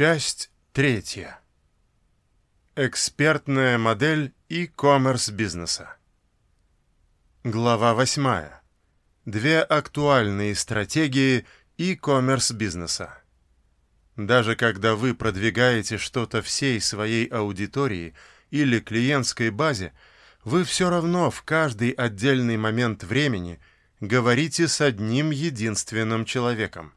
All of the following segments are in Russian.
Часть третья. Экспертная модель e-commerce бизнеса. Глава восьмая. Две актуальные стратегии e-commerce бизнеса. Даже когда вы продвигаете что-то всей своей аудитории или клиентской базе, вы все равно в каждый отдельный момент времени говорите с одним единственным человеком.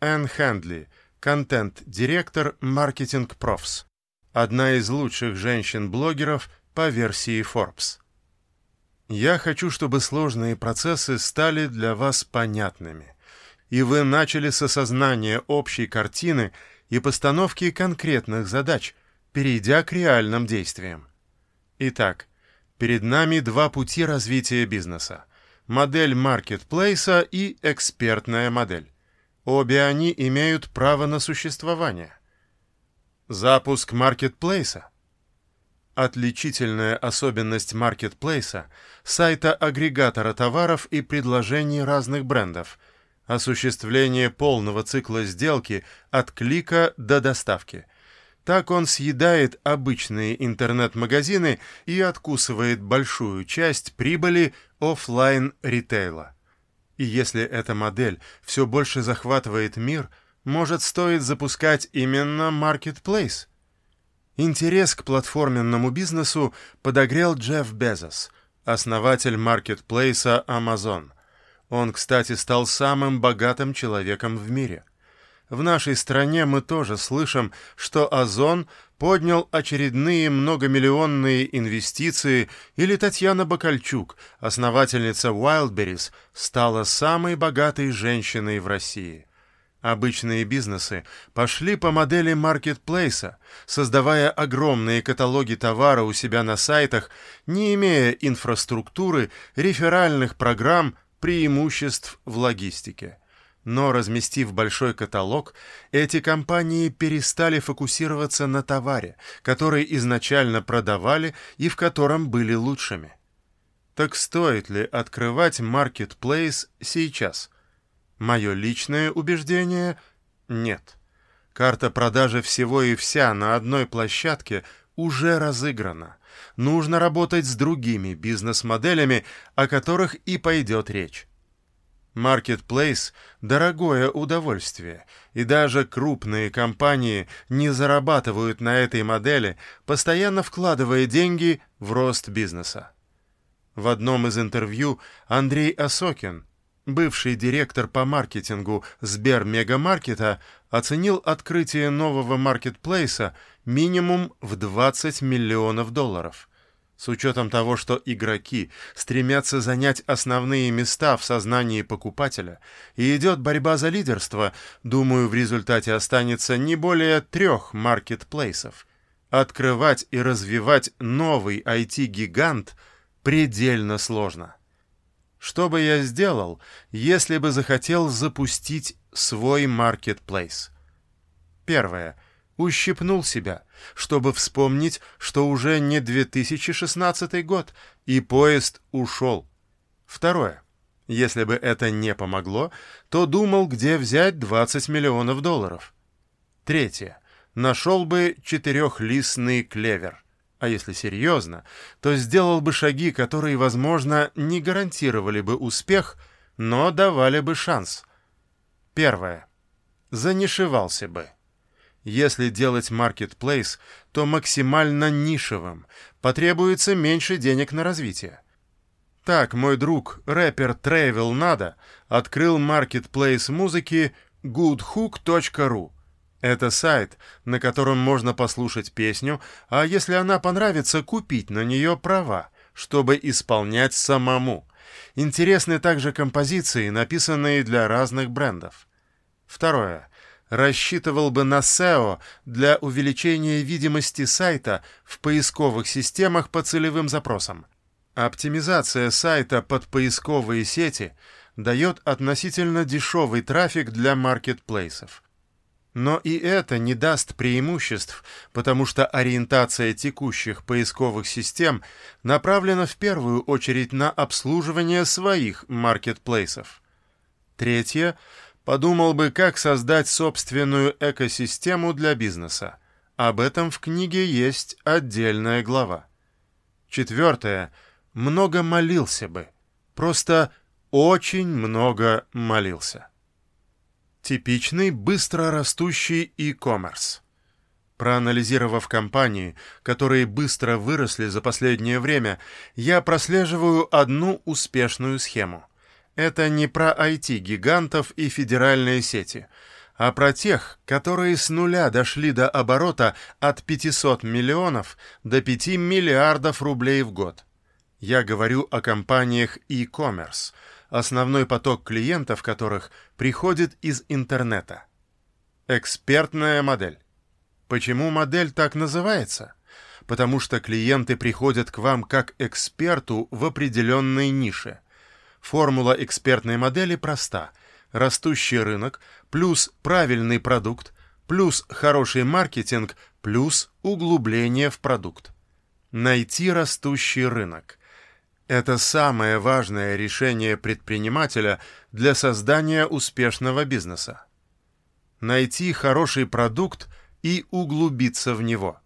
Энн Хэндли, контент-директор Marketing Profs, одна из лучших женщин-блогеров по версии Forbes. Я хочу, чтобы сложные процессы стали для вас понятными, и вы начали с осознания общей картины и постановки конкретных задач, перейдя к реальным действиям. Итак, перед нами два пути развития бизнеса – модель маркетплейса и экспертная модель. Обе они имеют право на существование. Запуск маркетплейса – Отличительная особенность маркетплейса – сайта-агрегатора товаров и предложений разных брендов, осуществление полного цикла сделки от клика до доставки. Так он съедает обычные интернет-магазины и откусывает большую часть прибыли офлайн ритейла И если эта модель все больше захватывает мир, может стоит запускать именно маркетплейс – Интерес к платформенному бизнесу подогрел Джефф Безос, основатель маркетплейса Amazon. Он, кстати, стал самым богатым человеком в мире. В нашей стране мы тоже слышим, что Озон поднял очередные многомиллионные инвестиции, или Татьяна Бакальчук, основательница Wildberries, стала самой богатой женщиной в России. Обычные бизнесы пошли по модели маркетплейса, создавая огромные каталоги товара у себя на сайтах, не имея инфраструктуры, реферальных программ, преимуществ в логистике. Но разместив большой каталог, эти компании перестали фокусироваться на товаре, который изначально продавали и в котором были лучшими. Так стоит ли открывать маркетплейс сейчас – Мое личное убеждение – нет. Карта продажи всего и вся на одной площадке уже разыграна. Нужно работать с другими бизнес-моделями, о которых и пойдет речь. Marketplace – дорогое удовольствие, и даже крупные компании не зарабатывают на этой модели, постоянно вкладывая деньги в рост бизнеса. В одном из интервью Андрей Осокин – Бывший директор по маркетингу Сбермегамаркета оценил открытие нового маркетплейса минимум в 20 миллионов долларов. С учетом того, что игроки стремятся занять основные места в сознании покупателя и идет борьба за лидерство, думаю, в результате останется не более трех маркетплейсов. Открывать и развивать новый IT-гигант предельно сложно. Что бы я сделал, если бы захотел запустить свой маркетплейс? Первое. Ущипнул себя, чтобы вспомнить, что уже не 2016 год, и поезд ушел. Второе. Если бы это не помогло, то думал, где взять 20 миллионов долларов. Третье. Нашел бы четырехлистный клевер – а если серьезно, то сделал бы шаги, которые, возможно, не гарантировали бы успех, но давали бы шанс. Первое. Занишевался бы. Если делать маркетплейс, то максимально нишевым, потребуется меньше денег на развитие. Так, мой друг, рэпер Travel Nada, открыл маркетплейс музыки goodhook.ru, это сайт, на котором можно послушать песню, а если она понравится, купить на нее права, чтобы исполнять самому. Интересны также композиции, написанные для разных брендов. Второе. Рассчитывал бы на SEO для увеличения видимости сайта в поисковых системах по целевым запросам. Оптимизация сайта под поисковые сети дает относительно дешевый трафик для маркетплейсов. Но и это не даст преимуществ, потому что ориентация текущих поисковых систем направлена в первую очередь на обслуживание своих маркетплейсов. Третье – подумал бы, как создать собственную экосистему для бизнеса. Об этом в книге есть отдельная глава. Четвертое. Много молился бы. Просто очень много молился. Типичный быстро растущий e-commerce. Проанализировав компании, которые быстро выросли за последнее время, я прослеживаю одну успешную схему. Это не про IT-гигантов и федеральные сети, а про тех, которые с нуля дошли до оборота от 500 миллионов до 5 миллиардов рублей в год. Я говорю о компаниях e-commerce, основной поток клиентов которых приходит из интернета. Экспертная модель. Почему модель так называется? Потому что клиенты приходят к вам как эксперту в определенной нише. Формула экспертной модели проста. Растущий рынок плюс правильный продукт плюс хороший маркетинг плюс углубление в продукт. Найти растущий рынок. Это самое важное решение предпринимателя для создания успешного бизнеса. Найти хороший продукт – и углубиться в него.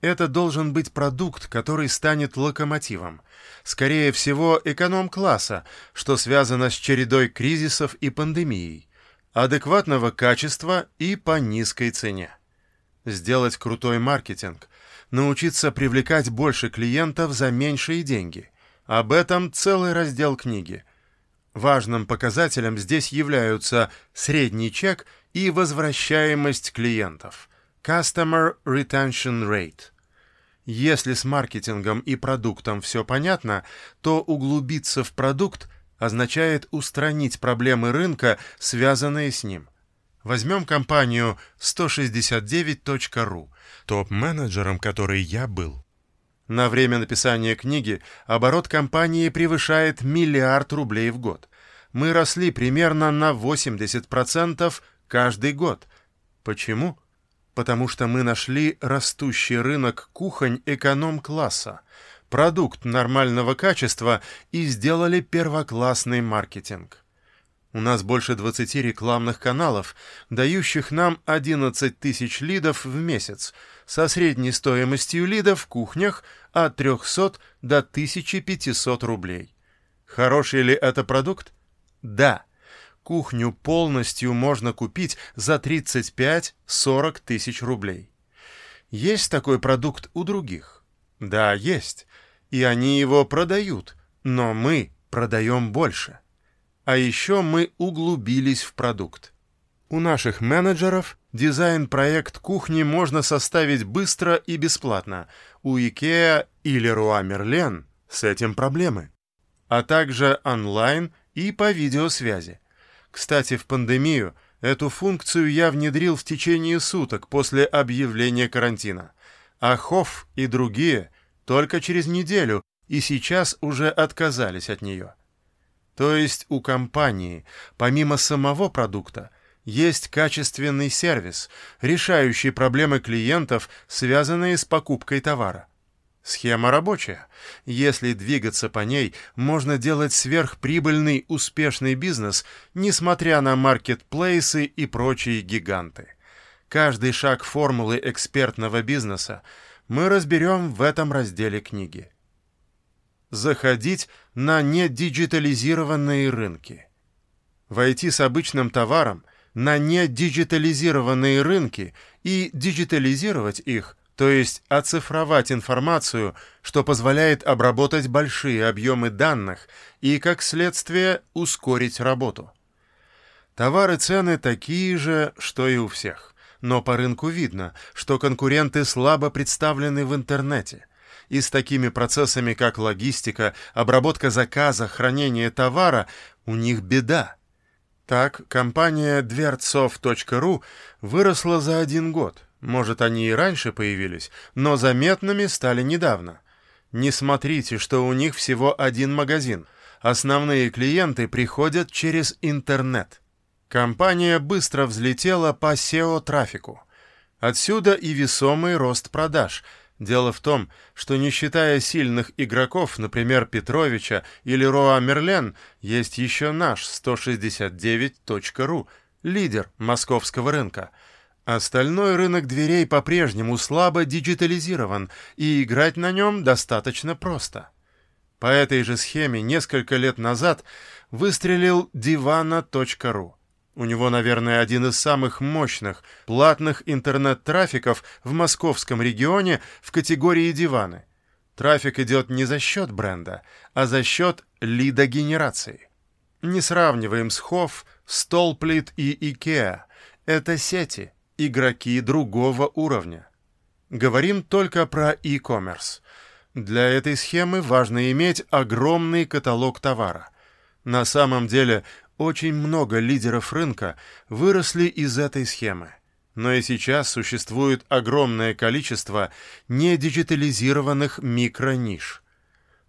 Это должен быть продукт, который станет локомотивом. Скорее всего, эконом-класса, что связано с чередой кризисов и пандемией, адекватного качества и по низкой цене. Сделать крутой маркетинг, научиться привлекать больше клиентов за меньшие деньги. Об этом целый раздел книги. Важным показателем здесь являются средний чек и возвращаемость клиентов – Customer Retention Rate. Если с маркетингом и продуктом все понятно, то углубиться в продукт означает устранить проблемы рынка, связанные с ним. Возьмем компанию 169.ru, топ-менеджером которой я был. На время написания книги оборот компании превышает миллиард рублей в год. Мы росли примерно на 80% каждый год. Почему? Потому что мы нашли растущий рынок кухонь эконом-класса, продукт нормального качества и сделали первоклассный маркетинг. У нас больше 20 рекламных каналов, дающих нам 11 тысяч лидов в месяц, со средней стоимостью лида в кухнях от 300 до 1500 рублей. Хороший ли это продукт? Да кухню полностью можно купить за 35-40 тысяч рублей. Есть такой продукт у других? Да, есть. И они его продают, но мы продаем больше. А еще мы углубились в продукт. У наших менеджеров дизайн-проект кухни можно составить быстро и бесплатно. У IKEA или Руа Мерлен с этим проблемы. А также онлайн и по видеосвязи. Кстати, в пандемию эту функцию я внедрил в течение суток после объявления карантина. А Хофф и другие только через неделю и сейчас уже отказались от нее. То есть у компании, помимо самого продукта, есть качественный сервис, решающий проблемы клиентов, связанные с покупкой товара. Схема рабочая. Если двигаться по ней, можно делать сверхприбыльный успешный бизнес, несмотря на маркетплейсы и прочие гиганты. Каждый шаг формулы экспертного бизнеса мы разберем в этом разделе книги. Заходить на недиджитализированные рынки. Войти с обычным товаром на недиджитализированные рынки и диджитализировать их – то есть оцифровать информацию, что позволяет обработать большие объемы данных и, как следствие, ускорить работу. Товары цены такие же, что и у всех, но по рынку видно, что конкуренты слабо представлены в интернете, и с такими процессами, как логистика, обработка заказа, хранение товара, у них беда. Так, компания дверцов.ру выросла за один год, может, они и раньше появились, но заметными стали недавно. Не смотрите, что у них всего один магазин. Основные клиенты приходят через интернет. Компания быстро взлетела по SEO-трафику. Отсюда и весомый рост продаж. Дело в том, что не считая сильных игроков, например, Петровича или Роа Мерлен, есть еще наш 169.ru, лидер московского рынка. Остальной рынок дверей по-прежнему слабо диджитализирован, и играть на нем достаточно просто. По этой же схеме несколько лет назад выстрелил divana.ru. У него, наверное, один из самых мощных платных интернет-трафиков в московском регионе в категории диваны. Трафик идет не за счет бренда, а за счет лидогенерации. Не сравниваем с Хофф, Столплит и Икеа. Это сети, игроки другого уровня. Говорим только про e-commerce. Для этой схемы важно иметь огромный каталог товара. На самом деле очень много лидеров рынка выросли из этой схемы. Но и сейчас существует огромное количество недиджитализированных микрониш.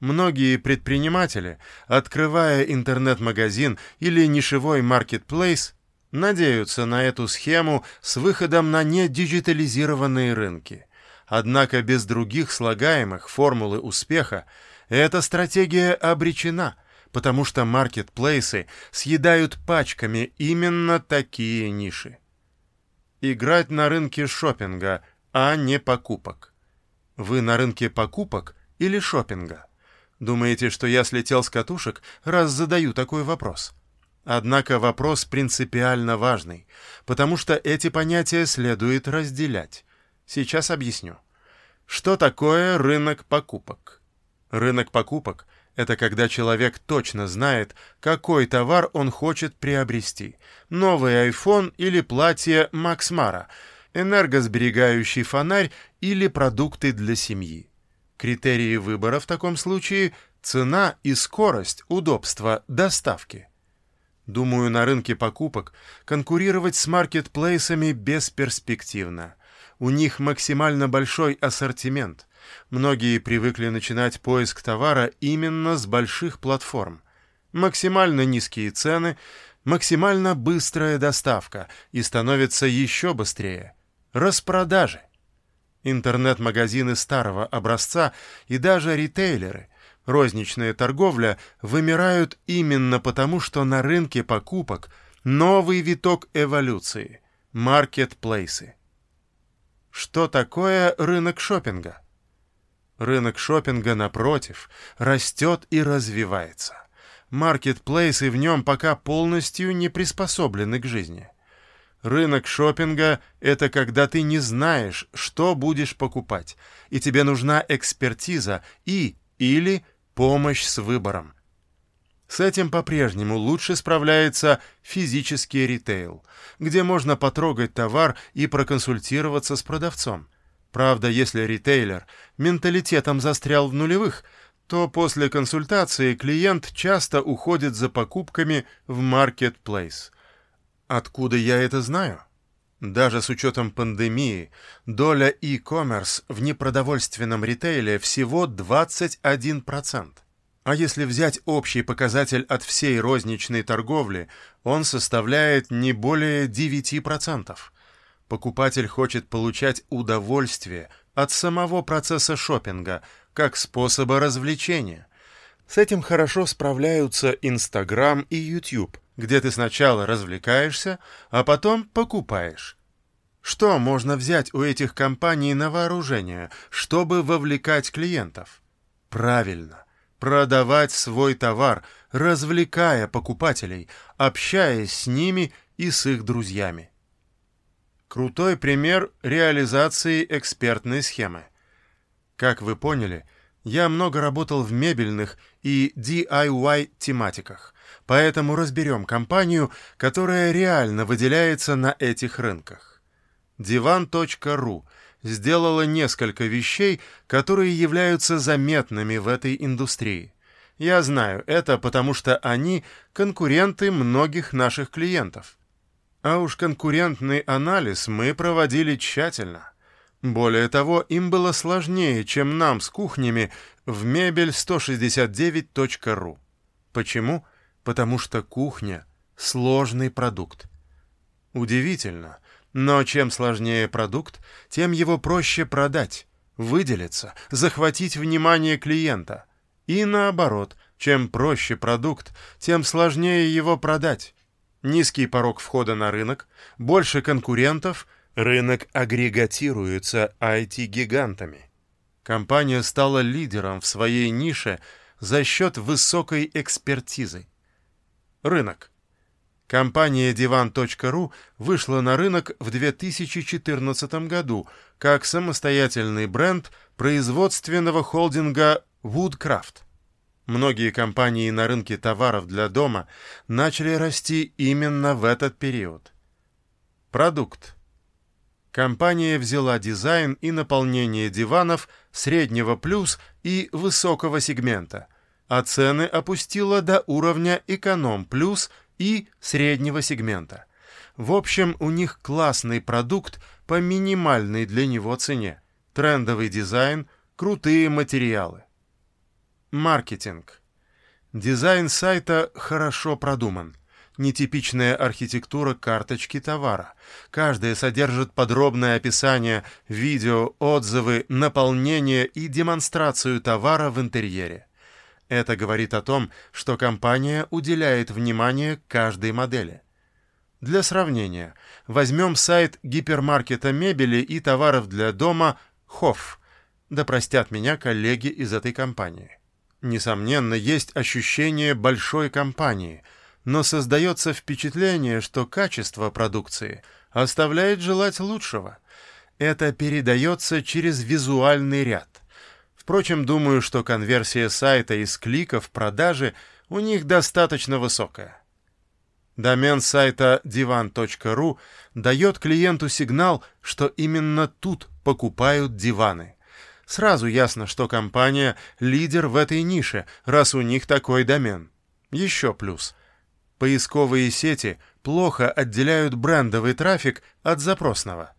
Многие предприниматели, открывая интернет-магазин или нишевой маркетплейс, надеются на эту схему с выходом на недиджитализированные рынки. Однако без других слагаемых формулы успеха эта стратегия обречена – потому что маркетплейсы съедают пачками именно такие ниши. Играть на рынке шопинга, а не покупок. Вы на рынке покупок или шопинга? Думаете, что я слетел с катушек, раз задаю такой вопрос? Однако вопрос принципиально важный, потому что эти понятия следует разделять. Сейчас объясню. Что такое рынок покупок? Рынок покупок это когда человек точно знает, какой товар он хочет приобрести. Новый iPhone или платье Макс Мара, энергосберегающий фонарь или продукты для семьи. Критерии выбора в таком случае – цена и скорость, удобство, доставки. Думаю, на рынке покупок конкурировать с маркетплейсами бесперспективно. У них максимально большой ассортимент – Многие привыкли начинать поиск товара именно с больших платформ. Максимально низкие цены, максимально быстрая доставка и становится еще быстрее. Распродажи. Интернет-магазины старого образца и даже ритейлеры, розничная торговля вымирают именно потому, что на рынке покупок новый виток эволюции – маркетплейсы. Что такое рынок шопинга? Рынок шопинга, напротив, растет и развивается. Маркетплейсы в нем пока полностью не приспособлены к жизни. Рынок шопинга – это когда ты не знаешь, что будешь покупать, и тебе нужна экспертиза и или помощь с выбором. С этим по-прежнему лучше справляется физический ритейл, где можно потрогать товар и проконсультироваться с продавцом. Правда, если ритейлер менталитетом застрял в нулевых, то после консультации клиент часто уходит за покупками в маркетплейс. Откуда я это знаю? Даже с учетом пандемии, доля e-commerce в непродовольственном ритейле всего 21%. А если взять общий показатель от всей розничной торговли, он составляет не более 9%. Покупатель хочет получать удовольствие от самого процесса шопинга, как способа развлечения. С этим хорошо справляются Инстаграм и YouTube, где ты сначала развлекаешься, а потом покупаешь. Что можно взять у этих компаний на вооружение, чтобы вовлекать клиентов? Правильно, продавать свой товар, развлекая покупателей, общаясь с ними и с их друзьями. Крутой пример реализации экспертной схемы. Как вы поняли, я много работал в мебельных и DIY тематиках, поэтому разберем компанию, которая реально выделяется на этих рынках. Divan.ru сделала несколько вещей, которые являются заметными в этой индустрии. Я знаю это, потому что они конкуренты многих наших клиентов. А уж конкурентный анализ мы проводили тщательно. Более того, им было сложнее, чем нам с кухнями в мебель169.ру. Почему? Потому что кухня — сложный продукт. Удивительно, но чем сложнее продукт, тем его проще продать. выделиться, захватить внимание клиента. И наоборот, чем проще продукт, тем сложнее его продать. Низкий порог входа на рынок, больше конкурентов, рынок агрегатируется IT-гигантами. Компания стала лидером в своей нише за счет высокой экспертизы. Рынок. Компания Divan.ru вышла на рынок в 2014 году как самостоятельный бренд производственного холдинга Woodcraft. Многие компании на рынке товаров для дома начали расти именно в этот период. Продукт. Компания взяла дизайн и наполнение диванов среднего плюс и высокого сегмента, а цены опустила до уровня эконом плюс и среднего сегмента. В общем, у них классный продукт по минимальной для него цене, трендовый дизайн, крутые материалы. Маркетинг. Дизайн сайта хорошо продуман нетипичная архитектура карточки товара. Каждая содержит подробное описание, видео, отзывы, наполнение и демонстрацию товара в интерьере. Это говорит о том, что компания уделяет внимание каждой модели. Для сравнения, возьмем сайт гипермаркета мебели и товаров для дома «Хофф». Да простят меня коллеги из этой компании. Несомненно, есть ощущение большой компании – но создается впечатление, что качество продукции оставляет желать лучшего. Это передается через визуальный ряд. Впрочем, думаю, что конверсия сайта из кликов продажи у них достаточно высокая. Домен сайта divan.ru дает клиенту сигнал, что именно тут покупают диваны. Сразу ясно, что компания – лидер в этой нише, раз у них такой домен. Еще плюс – Поисковые сети плохо отделяют брендовый трафик от запросного.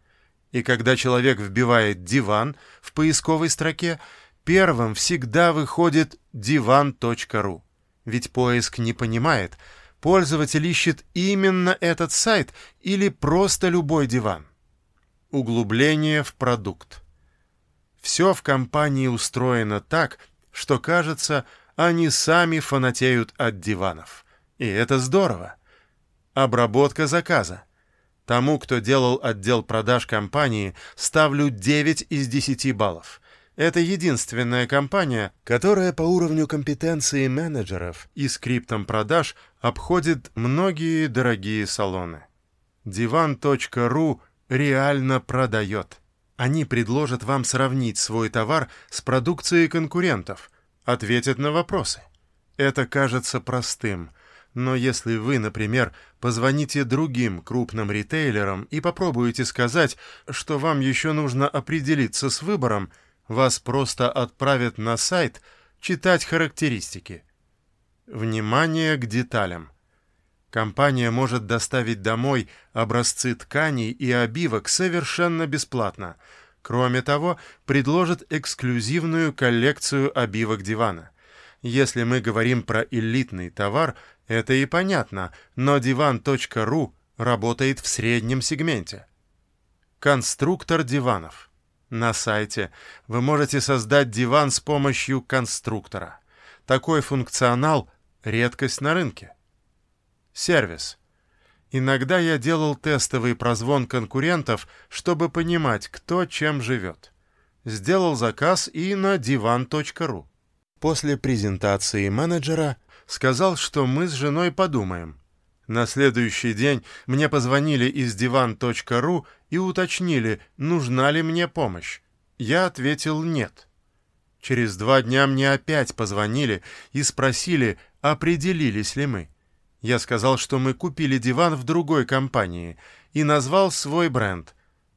И когда человек вбивает «диван» в поисковой строке, первым всегда выходит divan.ru. Ведь поиск не понимает, пользователь ищет именно этот сайт или просто любой диван. Углубление в продукт. Все в компании устроено так, что кажется, они сами фанатеют от диванов. И это здорово. Обработка заказа. Тому, кто делал отдел продаж компании, ставлю 9 из 10 баллов. Это единственная компания, которая по уровню компетенции менеджеров и скриптам продаж обходит многие дорогие салоны. Divan.ru реально продает. Они предложат вам сравнить свой товар с продукцией конкурентов, ответят на вопросы. Это кажется простым – но если вы, например, позвоните другим крупным ритейлерам и попробуете сказать, что вам еще нужно определиться с выбором, вас просто отправят на сайт читать характеристики. Внимание к деталям. Компания может доставить домой образцы тканей и обивок совершенно бесплатно. Кроме того, предложит эксклюзивную коллекцию обивок дивана. Если мы говорим про элитный товар, это и понятно, но divan.ru работает в среднем сегменте. Конструктор диванов. На сайте вы можете создать диван с помощью конструктора. Такой функционал – редкость на рынке. Сервис. Иногда я делал тестовый прозвон конкурентов, чтобы понимать, кто чем живет. Сделал заказ и на divan.ru. После презентации менеджера сказал, что мы с женой подумаем. На следующий день мне позвонили из divan.ru и уточнили, нужна ли мне помощь. Я ответил «нет». Через два дня мне опять позвонили и спросили, определились ли мы. Я сказал, что мы купили диван в другой компании и назвал свой бренд.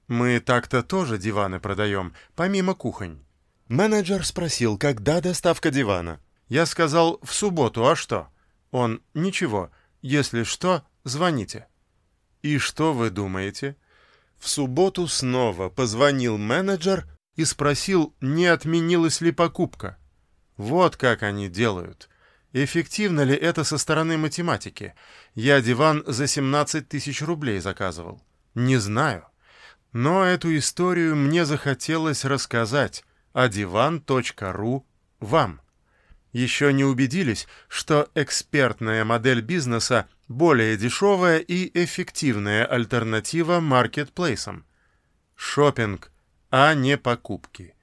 Мы так-то тоже диваны продаем, помимо кухонь. Менеджер спросил, когда доставка дивана. Я сказал «в субботу, а что?» Он «ничего, если что, звоните». И что вы думаете? В субботу снова позвонил менеджер и спросил, не отменилась ли покупка. Вот как они делают. Эффективно ли это со стороны математики? Я диван за 17 тысяч рублей заказывал. Не знаю. Но эту историю мне захотелось рассказать — а диван.ру вам. Еще не убедились, что экспертная модель бизнеса более дешевая и эффективная альтернатива маркетплейсам. Шопинг, а не покупки.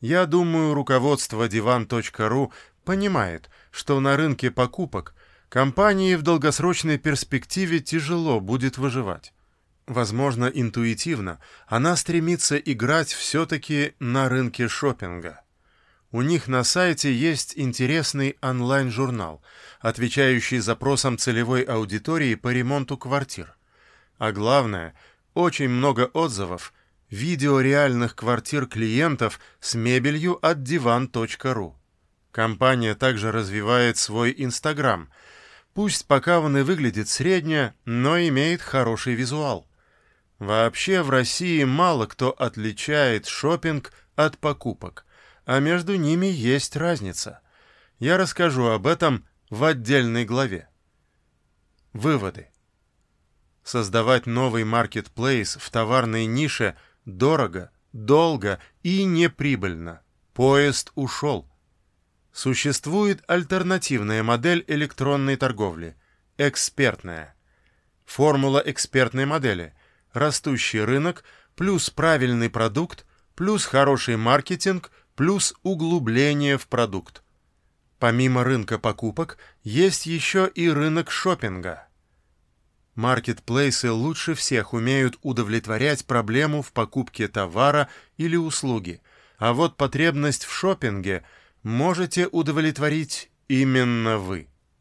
Я думаю, руководство divan.ru понимает, что на рынке покупок компании в долгосрочной перспективе тяжело будет выживать. Возможно, интуитивно она стремится играть все-таки на рынке шопинга. У них на сайте есть интересный онлайн-журнал, отвечающий запросам целевой аудитории по ремонту квартир. А главное, очень много отзывов, видео реальных квартир клиентов с мебелью от divan.ru. Компания также развивает свой Инстаграм. Пусть пока он и выглядит средне, но имеет хороший визуал. Вообще в России мало кто отличает шопинг от покупок – а между ними есть разница. Я расскажу об этом в отдельной главе. Выводы. Создавать новый маркетплейс в товарной нише дорого, долго и неприбыльно. Поезд ушел. Существует альтернативная модель электронной торговли – экспертная. Формула экспертной модели – растущий рынок плюс правильный продукт плюс хороший маркетинг плюс углубление в продукт. Помимо рынка покупок, есть еще и рынок шопинга. Маркетплейсы лучше всех умеют удовлетворять проблему в покупке товара или услуги, а вот потребность в шопинге можете удовлетворить именно вы.